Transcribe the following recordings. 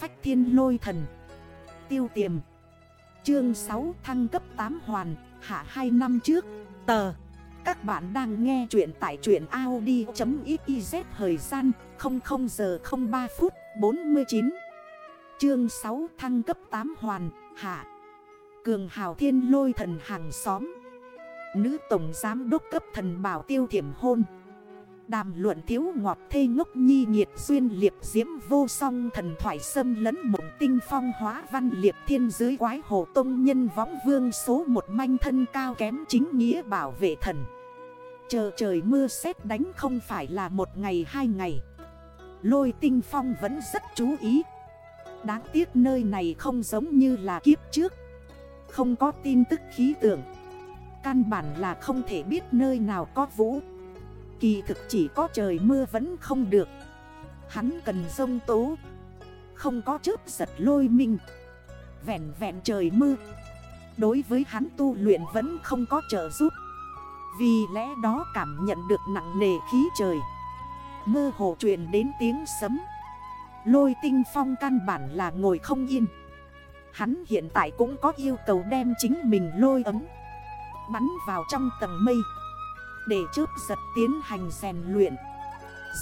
phách thiên lôi thần. Tiêu tiềm. Chương 6 thăng cấp 8 hoàn, Hạ 2 năm trước. Tờ. Các bạn đang nghe chuyện tại chuyện Audi.xyz Thời gian 00 giờ 03 phút 49 Chương 6 thăng cấp 8 hoàn, Hạ. Cường hào thiên lôi thần hàng xóm. Nữ tổng giám đốc cấp thần bảo tiêu thiểm hôn. Đàm luận thiếu ngọt thê ngốc nhi nhiệt duyên liệp diễm vô song thần thoại sâm lẫn mộng tinh phong hóa văn liệp thiên dưới quái hồ tông nhân võng vương số một manh thân cao kém chính nghĩa bảo vệ thần. Chờ trời mưa xét đánh không phải là một ngày hai ngày. Lôi tinh phong vẫn rất chú ý. Đáng tiếc nơi này không giống như là kiếp trước. Không có tin tức khí tượng. Căn bản là không thể biết nơi nào có vũ. Kỳ thực chỉ có trời mưa vẫn không được. Hắn cần sông tố, Không có chớp giật lôi minh. Vẹn vẹn trời mưa, Đối với hắn tu luyện vẫn không có trợ giúp. Vì lẽ đó cảm nhận được nặng nề khí trời. Mơ hồ truyền đến tiếng sấm. Lôi tinh phong căn bản là ngồi không yên. Hắn hiện tại cũng có yêu cầu đem chính mình lôi ấm. Bắn vào trong tầng mây để chớp giật tiến hành rèn luyện.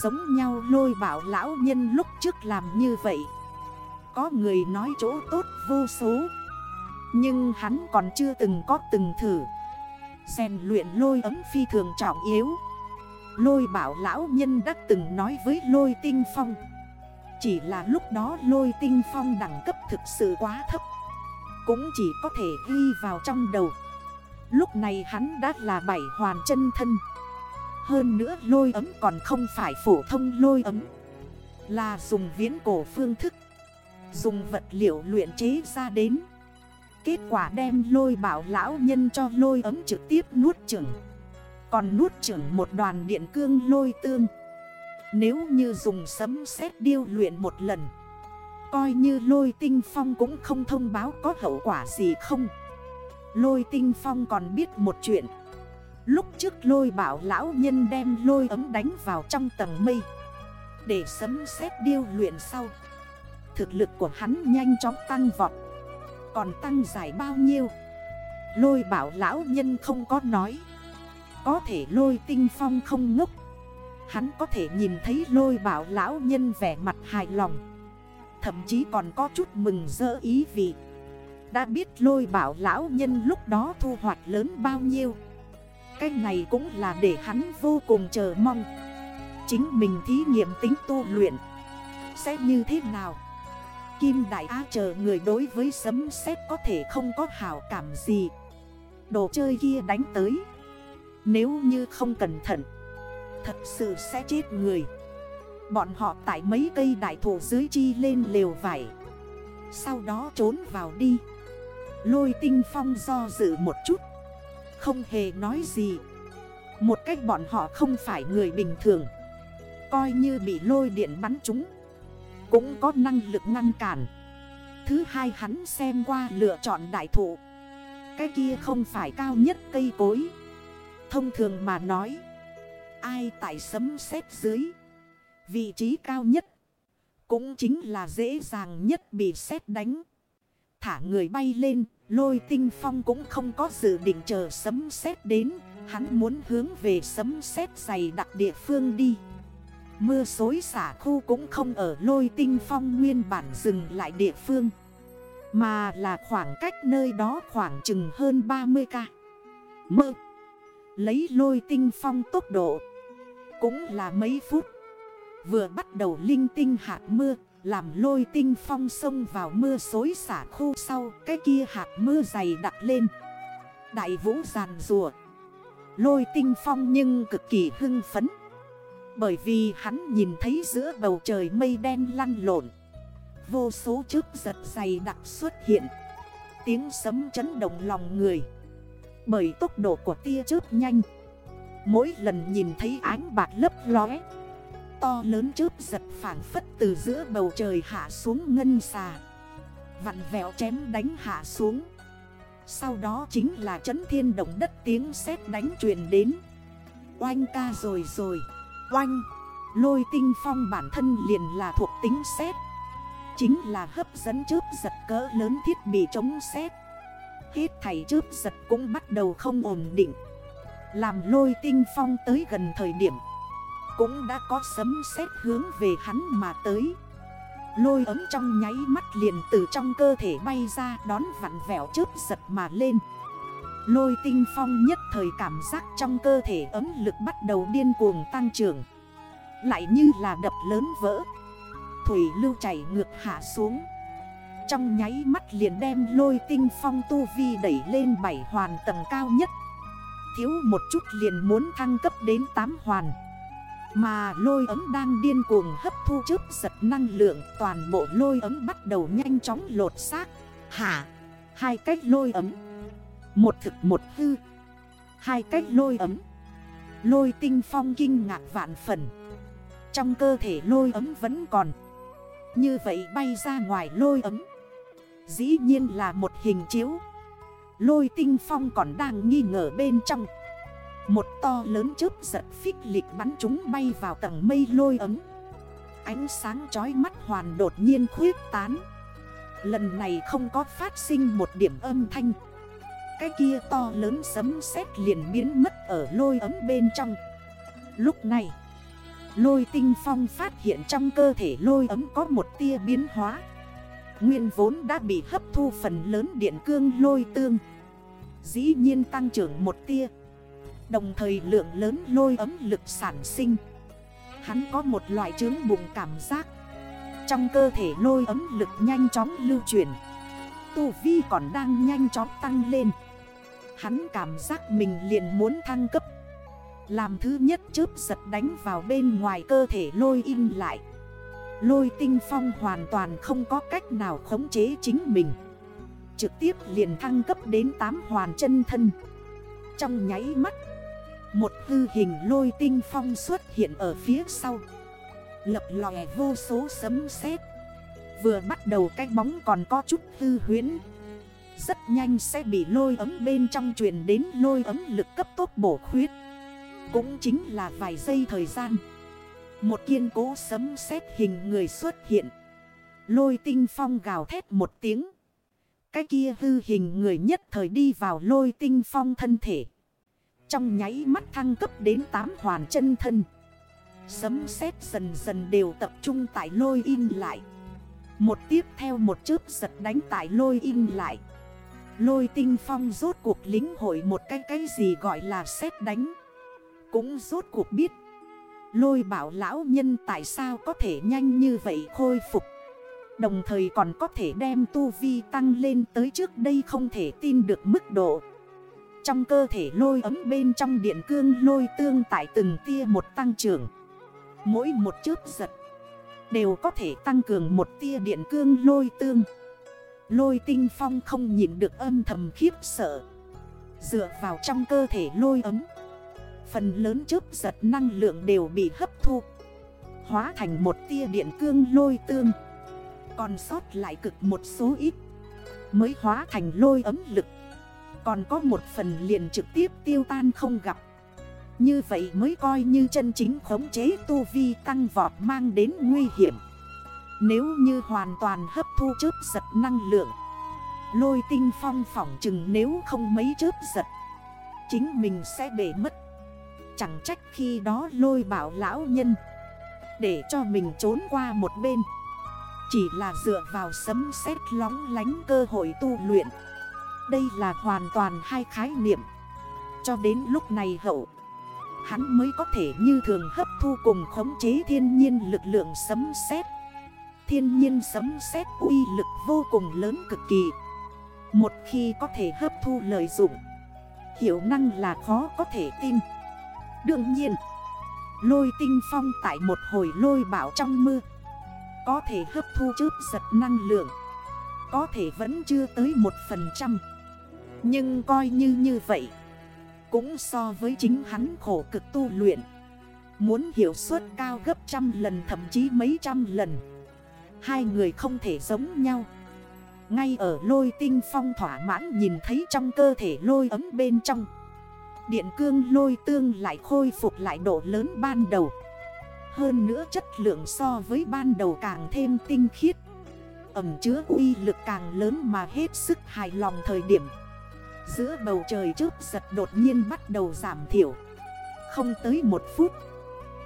Giống nhau lôi bảo lão nhân lúc trước làm như vậy. Có người nói chỗ tốt vô số. Nhưng hắn còn chưa từng có từng thử. Rèn luyện lôi ấm phi thường trọng yếu. Lôi bảo lão nhân đã từng nói với lôi tinh phong. Chỉ là lúc đó lôi tinh phong đẳng cấp thực sự quá thấp. Cũng chỉ có thể ghi vào trong đầu. Lúc này hắn đã là bảy hoàn chân thân. Hơn nữa lôi ấm còn không phải phổ thông lôi ấm. Là dùng viễn cổ phương thức. Dùng vật liệu luyện chế ra đến. Kết quả đem lôi bảo lão nhân cho lôi ấm trực tiếp nuốt chửng. Còn nuốt chửng một đoàn điện cương lôi tương. Nếu như dùng sấm sét điêu luyện một lần, Coi như lôi tinh phong cũng không thông báo có hậu quả gì không? Lôi tinh phong còn biết một chuyện. Lúc trước lôi bảo lão nhân đem lôi ấm đánh vào trong tầng mây. Để sấm xét điêu luyện sau. Thực lực của hắn nhanh chóng tăng vọt. Còn tăng giải bao nhiêu? Lôi bảo lão nhân không có nói. Có thể lôi tinh phong không ngốc. Hắn có thể nhìn thấy lôi bảo lão nhân vẻ mặt hài lòng. Thậm chí còn có chút mừng dỡ ý vị đã biết lôi bảo lão nhân lúc đó thu hoạch lớn bao nhiêu. Cái này cũng là để hắn vô cùng chờ mong. Chính mình thí nghiệm tính tu luyện Sẽ như thế nào? Kim Đại Á chờ người đối với sấm sét có thể không có hảo cảm gì. Đồ chơi kia đánh tới. Nếu như không cẩn thận, Thật sự sẽ chết người. Bọn họ tại mấy cây đại thụ dưới chi lên lều vải. Sau đó trốn vào đi. Lôi tinh phong do dự một chút. Không hề nói gì. Một cách bọn họ không phải người bình thường. Coi như bị lôi điện bắn chúng. Cũng có năng lực ngăn cản. Thứ hai hắn xem qua lựa chọn đại thụ. Cái kia không phải cao nhất cây cối. Thông thường mà nói, Ai tại sấm sét dưới, Vị trí cao nhất Cũng chính là dễ dàng nhất bị sét đánh. Thả người bay lên, lôi tinh phong cũng không có dự định chờ sấm sét đến. Hắn muốn hướng về sấm sét dày đặc địa phương đi. Mưa xối xả khu cũng không ở lôi tinh phong nguyên bản dừng lại địa phương. Mà là khoảng cách nơi đó khoảng chừng hơn 30 ca. Mơ. Lấy lôi tinh phong tốc độ. Cũng là mấy phút. Vừa bắt đầu linh tinh hạt mưa làm lôi tinh phong sông vào mưa xối xả khu sau, Cái kia hạt mưa dày đặt lên. Đại vũ giàn rùa. Lôi tinh phong nhưng cực kỳ hưng phấn. Bởi vì hắn nhìn thấy giữa bầu trời mây đen lăn lộn. Vô số chớp giật dày đặc xuất hiện. Tiếng sấm chấn động lòng người. Bởi tốc độ của tia chớp nhanh. Mỗi lần nhìn thấy ánh bạc lấp lóe To lớn chớp giật phản phất từ giữa bầu trời hạ xuống ngân xà. Vặn vẹo chém đánh hạ xuống. Sau đó chính là chấn thiên động đất tiếng sét đánh truyền đến. Oanh ca rồi rồi. Oanh. Lôi tinh phong bản thân liền là thuộc tính sét. Chính là hấp dẫn chớp giật cỡ lớn thiết bị chống sét. Hết thầy chớp giật cũng bắt đầu không ổn định. Làm lôi tinh phong tới gần thời điểm cũng đã có sấm sét hướng về hắn mà tới. Lôi ấm trong nháy mắt liền từ trong cơ thể bay ra đón vặn vẹo chớp giật mà lên. Lôi tinh phong nhất thời cảm giác trong cơ thể ấm lực bắt đầu điên cuồng tăng trưởng. Lại như là đập lớn vỡ. Thủy lưu chảy ngược hạ xuống. Trong nháy mắt liền đem lôi tinh phong tu vi đẩy lên bảy hoàn tầng cao nhất. Thiếu một chút liền muốn thăng cấp đến 8 hoàn. Mà lôi ấm đang điên cuồng hấp thu trước giật năng lượng, Toàn bộ lôi ấm bắt đầu nhanh chóng lột xác. Hả? Hai cách lôi ấm. Một thực một hư. Hai cách lôi ấm. Lôi tinh phong kinh ngạc vạn phần. Trong cơ thể lôi ấm vẫn còn. Như vậy bay ra ngoài lôi ấm. Dĩ nhiên là một hình chiếu. Lôi tinh phong còn đang nghi ngờ bên trong. Một to lớn chớp giật phích lịch bắn chúng bay vào tầng mây lôi ấm. Ánh sáng chói mắt hoàn đột nhiên khuyết tán. Lần này không có phát sinh một điểm âm thanh. Cái kia to lớn sấm sét liền biến mất ở lôi ấm bên trong. Lúc này, Lôi tinh phong phát hiện trong cơ thể lôi ấm có một tia biến hóa. Nguyên vốn đã bị hấp thu phần lớn điện cương lôi tương. Dĩ nhiên tăng trưởng một tia. Đồng thời lượng lớn lôi ấm lực sản sinh. Hắn có một loại trướng bụng cảm giác. Trong cơ thể lôi ấm lực nhanh chóng lưu chuyển. Tu vi còn đang nhanh chóng tăng lên. Hắn cảm giác mình liền muốn thăng cấp. Làm thứ nhất chớp giật đánh vào bên ngoài cơ thể lôi in lại. Lôi tinh phong hoàn toàn không có cách nào khống chế chính mình. Trực tiếp liền thăng cấp đến 8 hoàn chân thân. Trong nháy mắt một hư hình lôi tinh phong xuất hiện ở phía sau. Lập lòe vô số sấm sét. Vừa bắt đầu cái bóng còn có chút hư huyến rất nhanh sẽ bị lôi ấm bên trong truyền đến lôi ấm lực cấp tốt bổ khuyết. Cũng chính là vài giây thời gian. Một kiên cố sấm sét hình người xuất hiện. Lôi tinh phong gào thét một tiếng. Cái kia hư hình người nhất thời đi vào lôi tinh phong thân thể. Trong nháy mắt thăng cấp đến 8 hoàn chân thân. Sấm sét dần dần đều tập trung tại lôi in lại. Một tiếp theo một chớp giật đánh tại lôi in lại. Lôi tinh phong rốt cuộc lính hội một cái cái gì gọi là xét đánh. Cũng rốt cuộc biết. Lôi bảo lão nhân tại sao có thể nhanh như vậy khôi phục. Đồng thời còn có thể đem tu vi tăng lên tới trước đây không thể tin được mức độ. Trong cơ thể lôi ấm bên trong điện cương lôi tương tại từng tia một tăng trưởng. Mỗi một chớp giật Đều có thể tăng cường một tia điện cương lôi tương. Lôi tinh phong không nhìn được âm thầm khiếp sợ. Dựa vào trong cơ thể lôi ấm, Phần lớn chớp giật năng lượng đều bị hấp thu, Hóa thành một tia điện cương lôi tương. Còn sót lại cực một số ít Mới hóa thành lôi ấm lực. Còn có một phần liền trực tiếp tiêu tan không gặp. Như vậy mới coi như chân chính khống chế tu vi tăng vọt mang đến nguy hiểm. Nếu như hoàn toàn hấp thu chớp giật năng lượng, Lôi tinh phong phỏng chừng nếu không mấy chớp giật, Chính mình sẽ bể mất. Chẳng trách khi đó lôi bảo lão nhân, Để cho mình trốn qua một bên. Chỉ là dựa vào sấm sét lóng lánh cơ hội tu luyện. Đây là hoàn toàn hai khái niệm. Cho đến lúc này hậu, Hắn mới có thể như thường hấp thu cùng khống chế thiên nhiên lực lượng sấm sét. Thiên nhiên sấm sét uy lực vô cùng lớn cực kỳ. Một khi có thể hấp thu lợi dụng Hiểu năng là khó có thể tin. Đương nhiên, Lôi tinh phong tại một hồi lôi bảo trong mưa, Có thể hấp thu chớp giật năng lượng, Có thể vẫn chưa tới một phần trăm. Nhưng coi như như vậy, Cũng so với chính hắn khổ cực tu luyện, Muốn hiệu suất cao gấp trăm lần, thậm chí mấy trăm lần. Hai người không thể giống nhau. Ngay ở lôi tinh phong thỏa mãn nhìn thấy trong cơ thể lôi ấm bên trong, Điện cương lôi tương lại khôi phục lại độ lớn ban đầu. Hơn nữa chất lượng so với ban đầu càng thêm tinh khiết, ẩm chứa uy lực càng lớn mà hết sức hài lòng thời điểm. Giữa bầu trời trước giật đột nhiên bắt đầu giảm thiểu. Không tới một phút,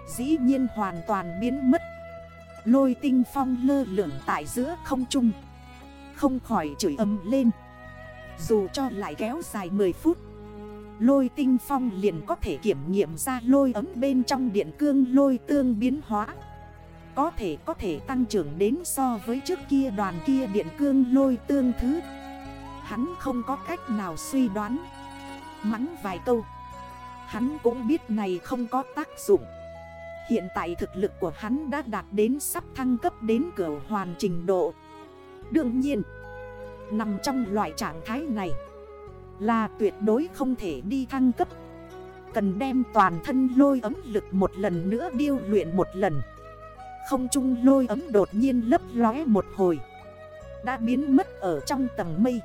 Dĩ nhiên hoàn toàn biến mất. Lôi tinh phong lơ lửng tại giữa không trung. Không khỏi chửi ấm lên. Dù cho lại kéo dài 10 phút, Lôi tinh phong liền có thể kiểm nghiệm ra lôi ấm bên trong điện cương lôi tương biến hóa. Có thể có thể tăng trưởng đến so với trước kia đoàn kia điện cương lôi tương thứ. Hắn không có cách nào suy đoán. Mắng vài câu. Hắn cũng biết này không có tác dụng. Hiện tại thực lực của hắn đã đạt đến sắp thăng cấp đến cửa hoàn trình độ. Đương nhiên, Nằm trong loại trạng thái này Là tuyệt đối không thể đi thăng cấp. Cần đem toàn thân lôi ấm lực một lần nữa điêu luyện một lần. Không chung lôi ấm đột nhiên lấp lóe một hồi. Đã biến mất ở trong tầng mây.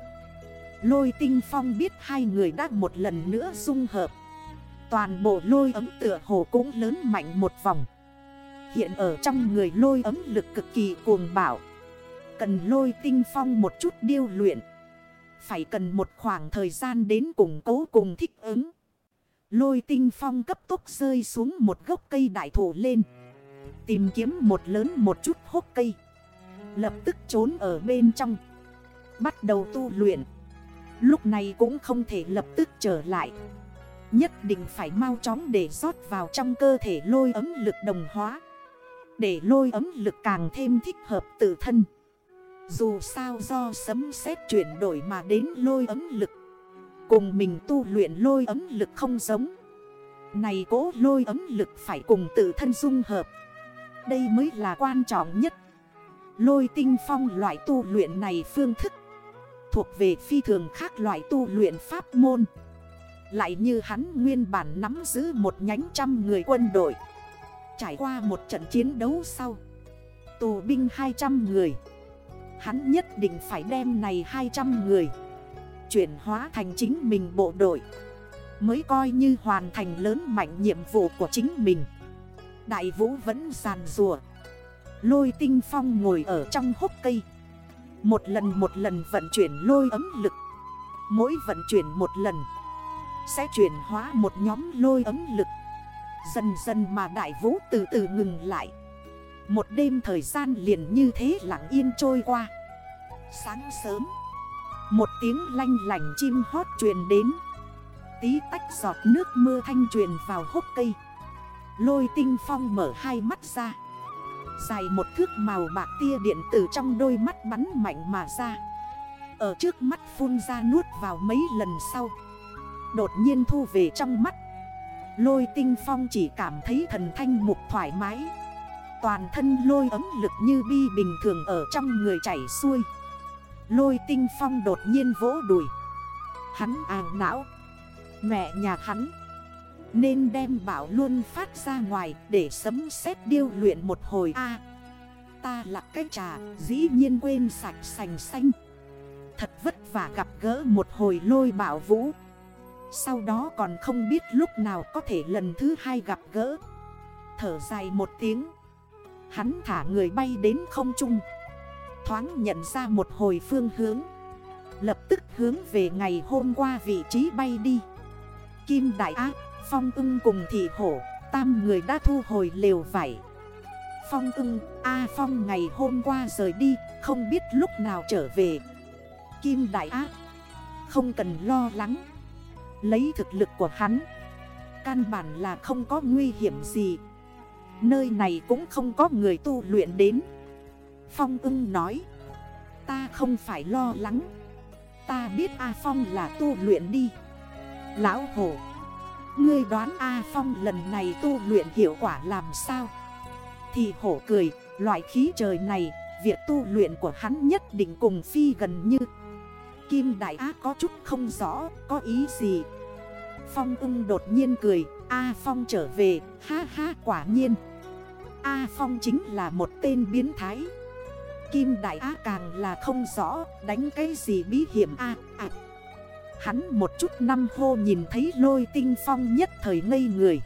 Lôi tinh phong biết hai người đã một lần nữa dung hợp. Toàn bộ lôi ấm tựa hồ cũng lớn mạnh một vòng. Hiện ở trong người lôi ấm lực cực kỳ cuồng bảo Cần lôi tinh phong một chút điêu luyện. Phải cần một khoảng thời gian đến củng cố cùng thích ứng. Lôi tinh phong cấp tốc rơi xuống một gốc cây đại thụ lên. Tìm kiếm một lớn một chút hốc cây. Lập tức trốn ở bên trong. Bắt đầu tu luyện. Lúc này cũng không thể lập tức trở lại. Nhất định phải mau chóng để rót vào trong cơ thể lôi ấm lực đồng hóa. Để lôi ấm lực càng thêm thích hợp tự thân. Dù sao do sấm xếp chuyển đổi mà đến lôi ấm lực. Cùng mình tu luyện lôi ấm lực không giống. Này cố lôi ấm lực phải cùng tự thân dung hợp. Đây mới là quan trọng nhất. Lôi tinh phong loại tu luyện này phương thức Thuộc về phi thường khác loại tu luyện pháp môn. Lại như hắn nguyên bản nắm giữ một nhánh trăm người quân đội. Trải qua một trận chiến đấu sau. Tù binh 200 người. Hắn nhất định phải đem này 200 người. Chuyển hóa thành chính mình bộ đội. Mới coi như hoàn thành lớn mạnh nhiệm vụ của chính mình. Đại vũ vẫn giàn rùa. Lôi tinh phong ngồi ở trong hốc cây một lần một lần vận chuyển lôi ấm lực. Mỗi vận chuyển một lần, Sẽ chuyển hóa một nhóm lôi ấm lực. Dần dần mà đại vũ từ từ ngừng lại. Một đêm thời gian liền như thế lặng yên trôi qua. Sáng sớm, Một tiếng lanh lành chim hót truyền đến. Tí tách giọt nước mưa thanh truyền vào hốc cây. Lôi tinh phong mở hai mắt ra. Dài một thước màu bạc tia điện tử trong đôi mắt bắn mạnh mà ra. Ở trước mắt phun ra nuốt vào mấy lần sau. Đột nhiên thu về trong mắt. Lôi tinh phong chỉ cảm thấy thần thanh mục thoải mái. Toàn thân lôi ấm lực như bi bình thường ở trong người chảy xuôi. Lôi tinh phong đột nhiên vỗ đùi. Hắn àng não. Mẹ nhà hắn nên đem bảo luôn phát ra ngoài để sấm sét điêu luyện một hồi. A, Ta là cái trà, dĩ nhiên quên sạch sành xanh. Thật vất vả gặp gỡ một hồi lôi bảo vũ. Sau đó còn không biết lúc nào có thể lần thứ hai gặp gỡ. Thở dài một tiếng. Hắn thả người bay đến không trung. Thoáng nhận ra một hồi phương hướng. Lập tức hướng về ngày hôm qua vị trí bay đi. Kim Đại Ác Phong ưng cùng thị hổ, Tam người đã thu hồi lều vải. Phong ưng, A Phong ngày hôm qua rời đi, Không biết lúc nào trở về. Kim Đại Ác Không cần lo lắng. Lấy thực lực của hắn, Căn bản là không có nguy hiểm gì. Nơi này cũng không có người tu luyện đến. Phong ưng nói, Ta không phải lo lắng. Ta biết A Phong là tu luyện đi. Lão hổ Ngươi đoán A Phong lần này tu luyện hiệu quả làm sao? Thì hổ cười Loại khí trời này Việc tu luyện của hắn nhất định cùng phi gần như. Kim Đại Á có chút không rõ Có ý gì? Phong ưng đột nhiên cười A Phong trở về Ha ha quả nhiên. A Phong chính là một tên biến thái. Kim Đại Á càng là không rõ Đánh cái gì bí hiểm A à, Hắn một chút năm hô nhìn thấy lôi tinh phong nhất thời ngây người.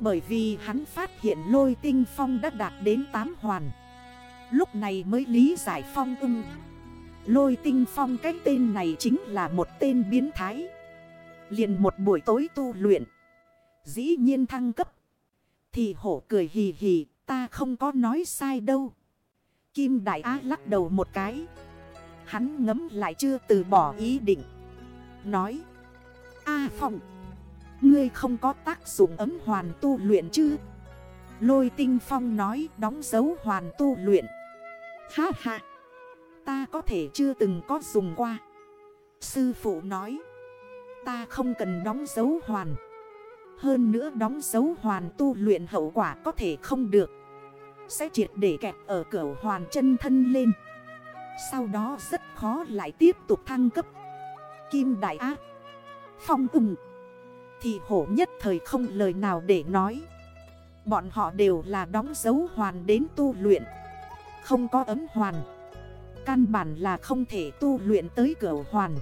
Bởi vì hắn phát hiện lôi tinh phong đã đạt đến 8 hoàn. Lúc này mới lý giải phong ưng. Lôi tinh phong cái tên này chính là một tên biến thái. Liền một buổi tối tu luyện. Dĩ nhiên thăng cấp. Thì hổ cười hì hì, Ta không có nói sai đâu. Kim Đại Á lắc đầu một cái. Hắn ngấm lại chưa từ bỏ ý định. Nói. A Phong, Ngươi không có tác dụng ấm hoàn tu luyện chứ? Lôi tinh phong nói, đóng dấu hoàn tu luyện. Ha ha, Ta có thể chưa từng có dùng qua. Sư phụ nói, Ta không cần đóng dấu hoàn. Hơn nữa đóng dấu hoàn tu luyện hậu quả có thể không được. Sẽ triệt để kẹt ở cửa hoàn chân thân lên. Sau đó rất khó lại tiếp tục thăng cấp. Kim Đại Ác Phong ưng. Thì hổ nhất thời không lời nào để nói. Bọn họ đều là đóng dấu hoàn đến tu luyện. Không có ấm hoàn. Căn bản là không thể tu luyện tới cửa hoàn.